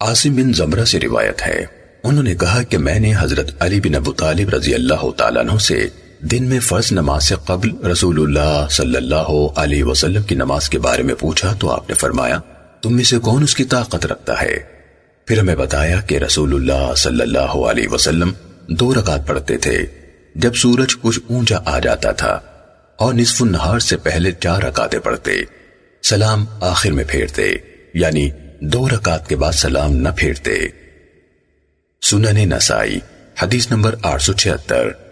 عاصم بن زمرہ سے روایت ہے۔ انہوں نے کہا کہ میں نے حضرت علی بن ابو طالب رضی اللہ تعالیٰ عنہ سے دن میں فرض نماز سے قبل رسول اللہ صلی اللہ علیہ وسلم کی نماز کے بارے میں پوچھا تو آپ نے فرمایا، تم میں سے کون اس کی طاقت رکھتا ہے؟ پھر ہمیں بتایا کہ رسول اللہ صلی اللہ علیہ وسلم دو رکعت پڑھتے تھے، جب سورج کچھ اونچا آ جاتا تھا اور نصف النہار سے پہلے چار رکعتیں پڑھتے، سلام آخر میں پھیرتے یعنی دو رکعت کے بعد سلام نہ پھیرتے۔ سنن نسائی حدیث نمبر آٹھ سو چھہتر۔